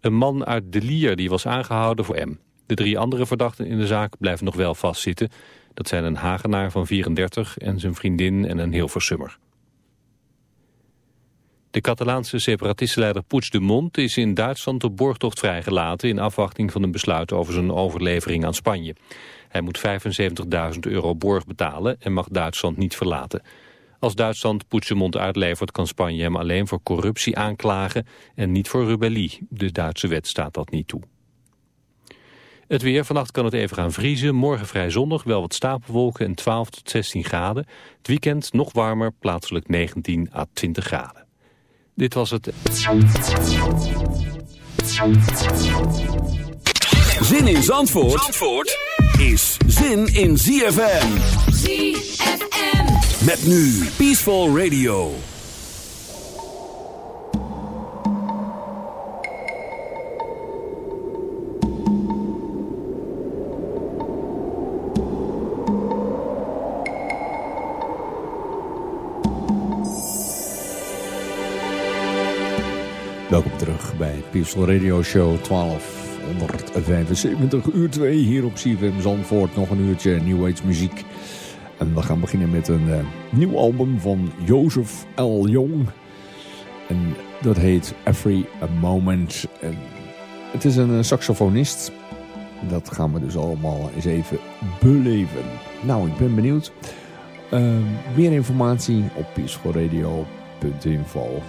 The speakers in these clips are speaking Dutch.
een man uit De Lier die was aangehouden voor M. De drie andere verdachten in de zaak blijven nog wel vastzitten. Dat zijn een Hagenaar van 34 en zijn vriendin en een Hilversummer. De Catalaanse separatistenleider Puigdemont is in Duitsland op borgtocht vrijgelaten... in afwachting van een besluit over zijn overlevering aan Spanje. Hij moet 75.000 euro borg betalen en mag Duitsland niet verlaten. Als Duitsland Puigdemont uitlevert kan Spanje hem alleen voor corruptie aanklagen... en niet voor rebellie. De Duitse wet staat dat niet toe. Het weer, vannacht kan het even gaan vriezen. Morgen vrij zonnig, wel wat stapelwolken en 12 tot 16 graden. Het weekend nog warmer, plaatselijk 19 à 20 graden. Dit was het. Zin in Zandvoort, Zandvoort is zin in ZFM. ZFM. Met nu Peaceful Radio. Welkom terug bij Peaceful Radio Show 1275 uur 2 hier op CFM Zandvoort. Nog een uurtje New Age muziek. En we gaan beginnen met een uh, nieuw album van Jozef L. Jong. En dat heet Every Moment. En het is een saxofonist. Dat gaan we dus allemaal eens even beleven. Nou, ik ben benieuwd. Uh, meer informatie op peacefulradio.info.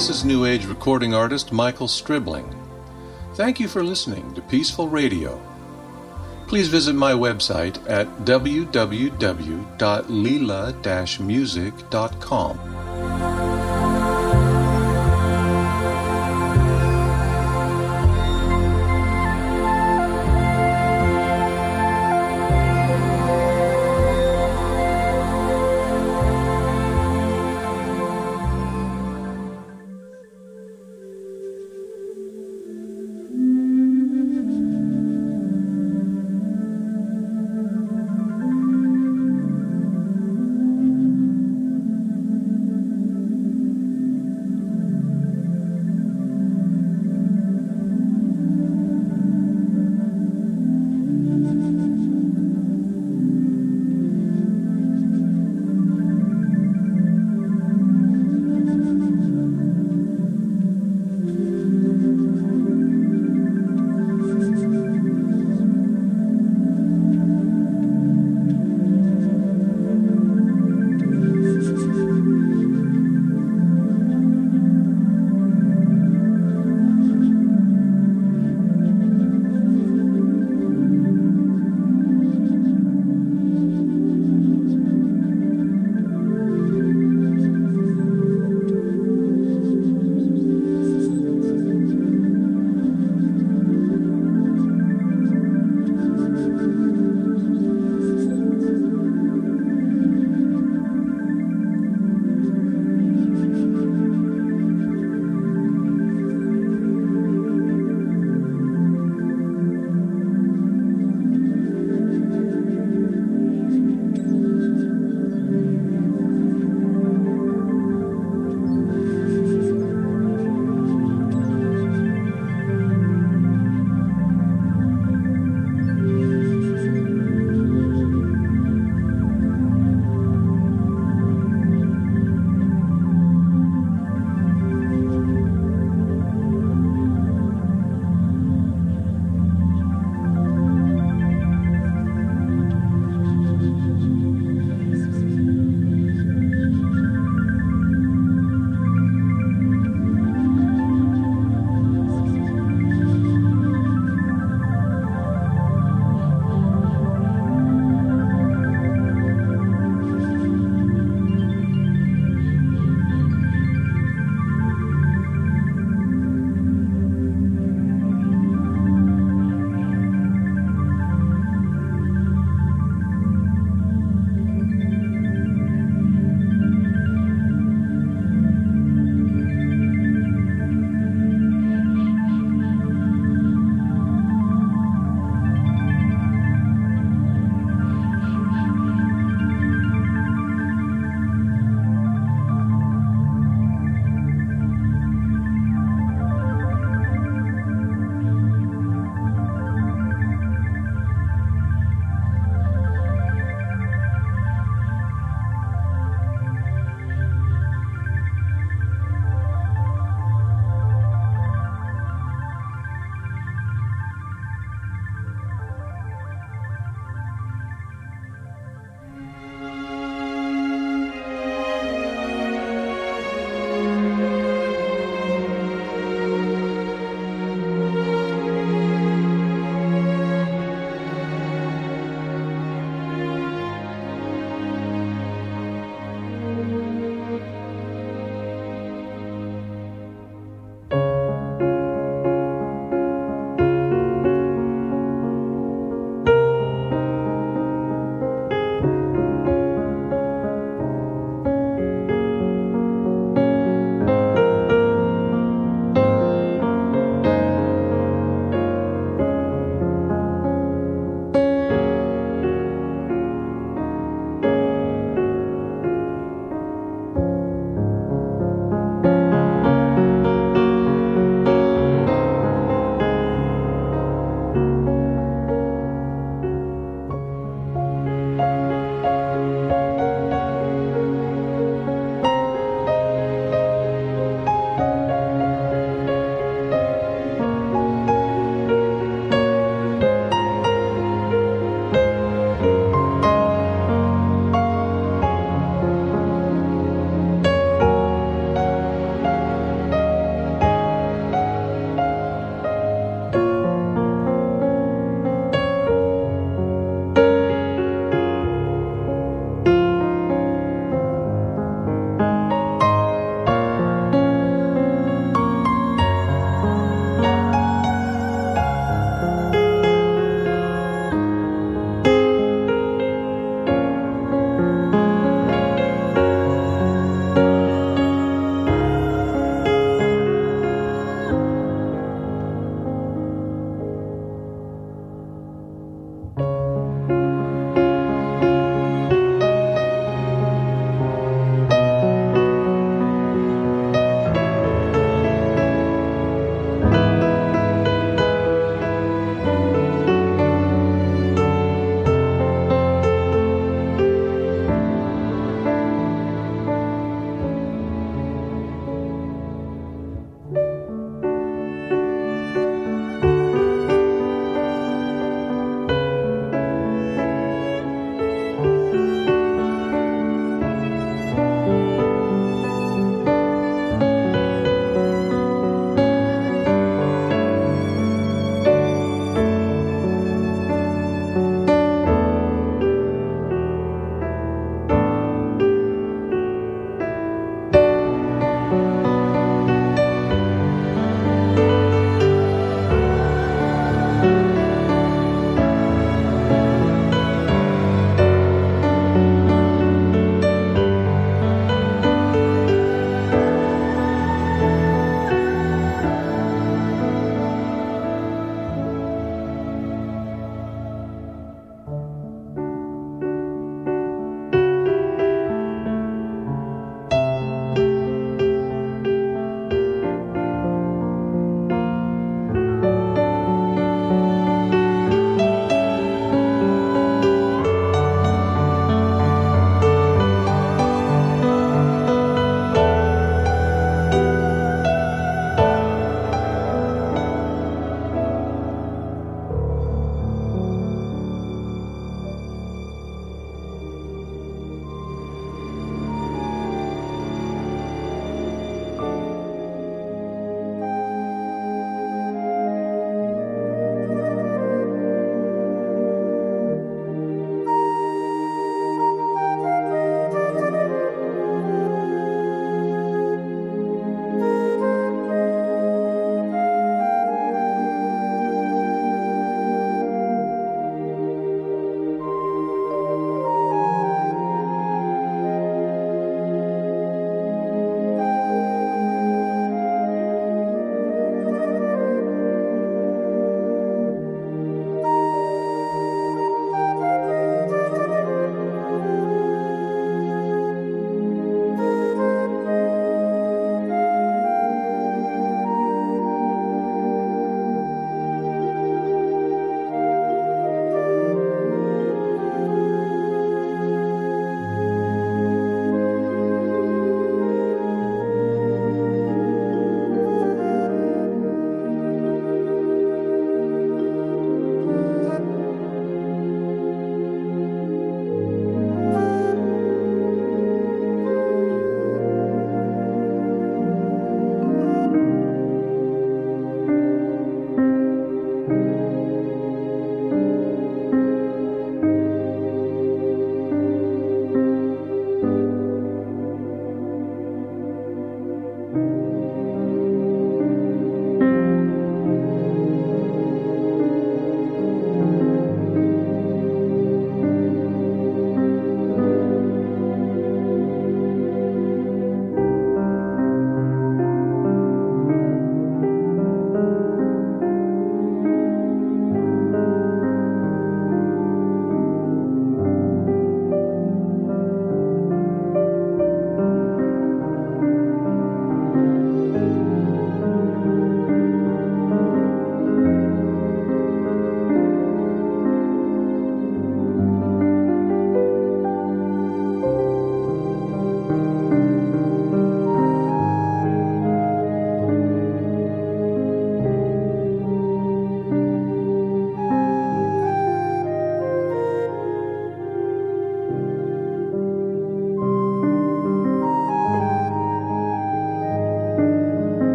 This is New Age recording artist Michael Stribling. Thank you for listening to Peaceful Radio. Please visit my website at www.lila-music.com.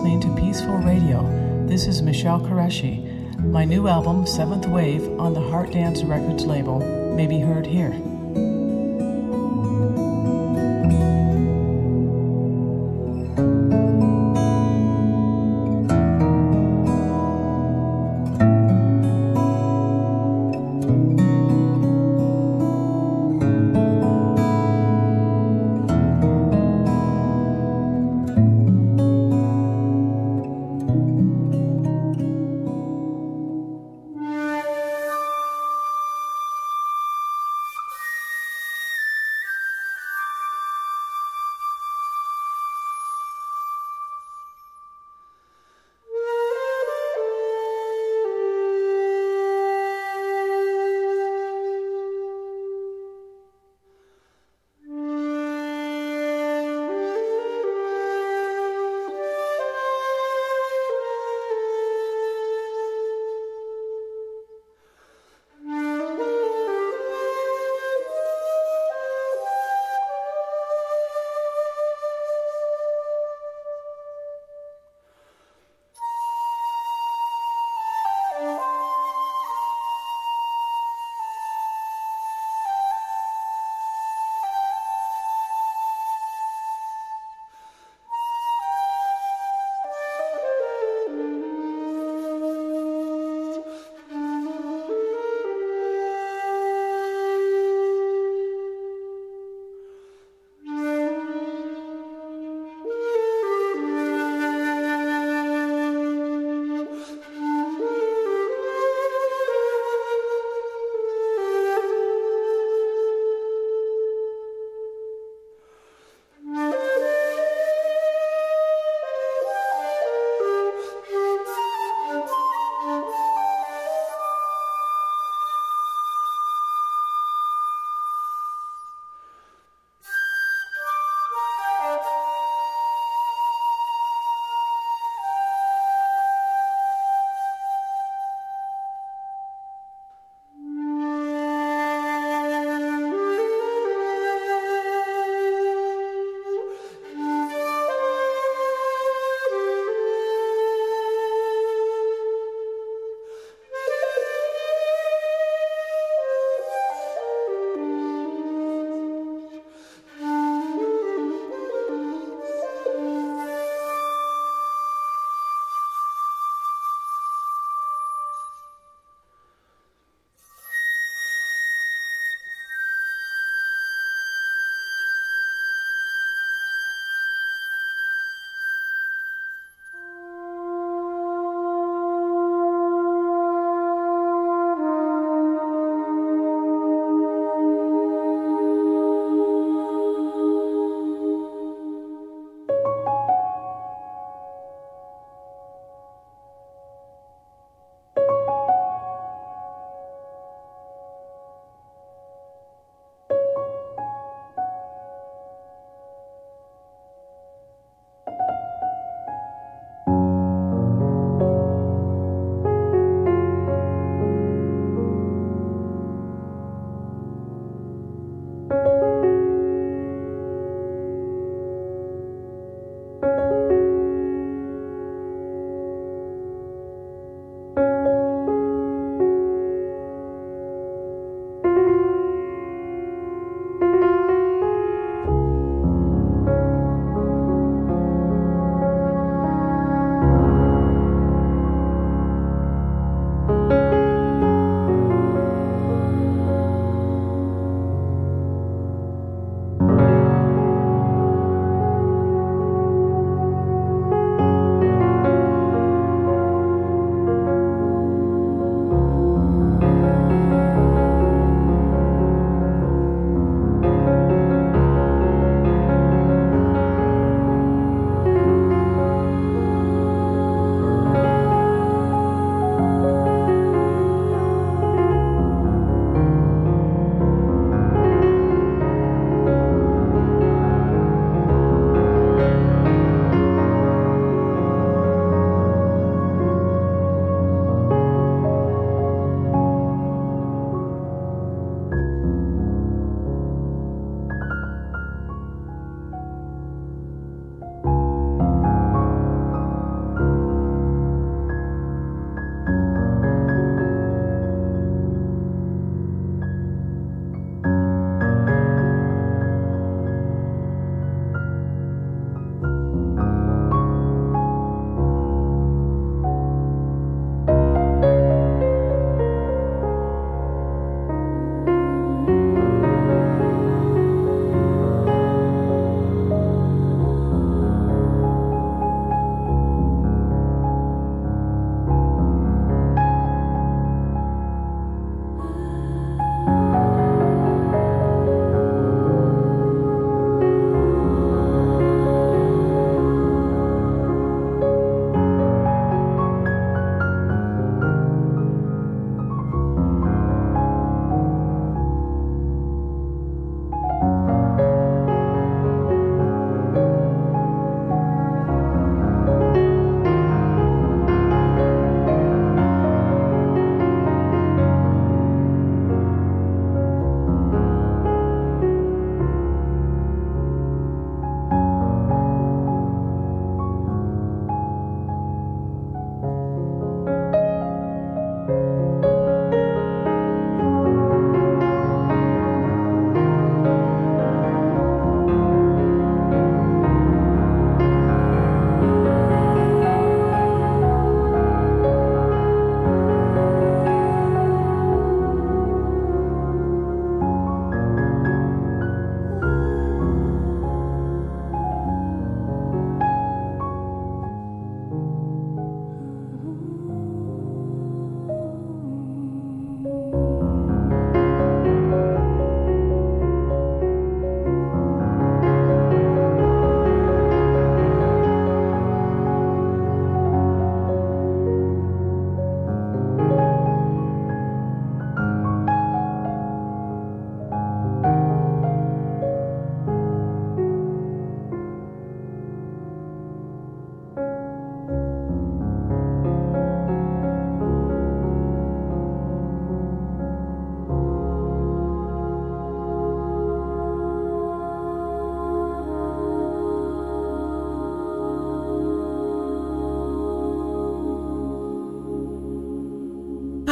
listening to Peaceful Radio. This is Michelle Qureshi. My new album, Seventh Wave, on the Heart Dance Records label, may be heard here.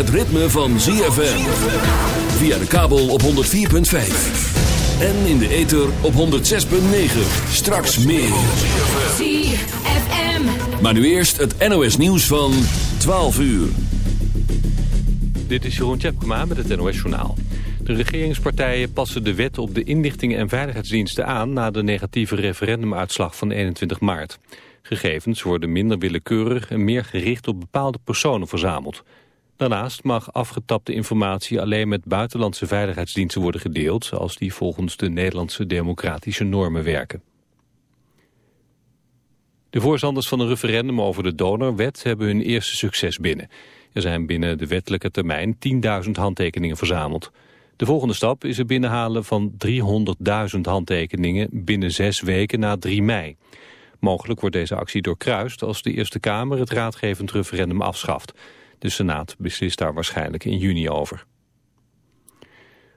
Het ritme van ZFM. Via de kabel op 104.5. En in de ether op 106.9. Straks meer. ZFM. Maar nu eerst het NOS nieuws van 12 uur. Dit is Jeroen Tjepkema met het NOS Journaal. De regeringspartijen passen de wet op de inlichtingen en veiligheidsdiensten aan... na de negatieve referendumuitslag van 21 maart. Gegevens worden minder willekeurig en meer gericht op bepaalde personen verzameld. Daarnaast mag afgetapte informatie alleen met buitenlandse veiligheidsdiensten worden gedeeld... als die volgens de Nederlandse democratische normen werken. De voorstanders van een referendum over de donorwet hebben hun eerste succes binnen. Er zijn binnen de wettelijke termijn 10.000 handtekeningen verzameld. De volgende stap is het binnenhalen van 300.000 handtekeningen binnen zes weken na 3 mei. Mogelijk wordt deze actie doorkruist als de Eerste Kamer het raadgevend referendum afschaft. De Senaat beslist daar waarschijnlijk in juni over.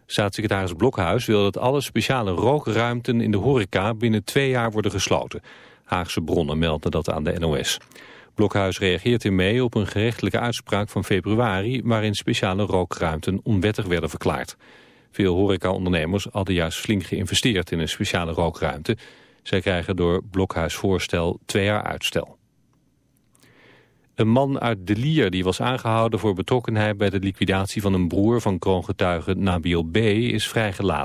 Staatssecretaris Blokhuis wil dat alle speciale rookruimten in de horeca binnen twee jaar worden gesloten. Haagse bronnen melden dat aan de NOS. Blokhuis reageert in mee op een gerechtelijke uitspraak van februari... waarin speciale rookruimten onwettig werden verklaard. Veel horecaondernemers hadden juist flink geïnvesteerd in een speciale rookruimte. Zij krijgen door Blokhuis voorstel twee jaar uitstel. Een man uit De Lier die was aangehouden voor betrokkenheid bij de liquidatie van een broer van kroongetuige Nabil B. is vrijgelaten.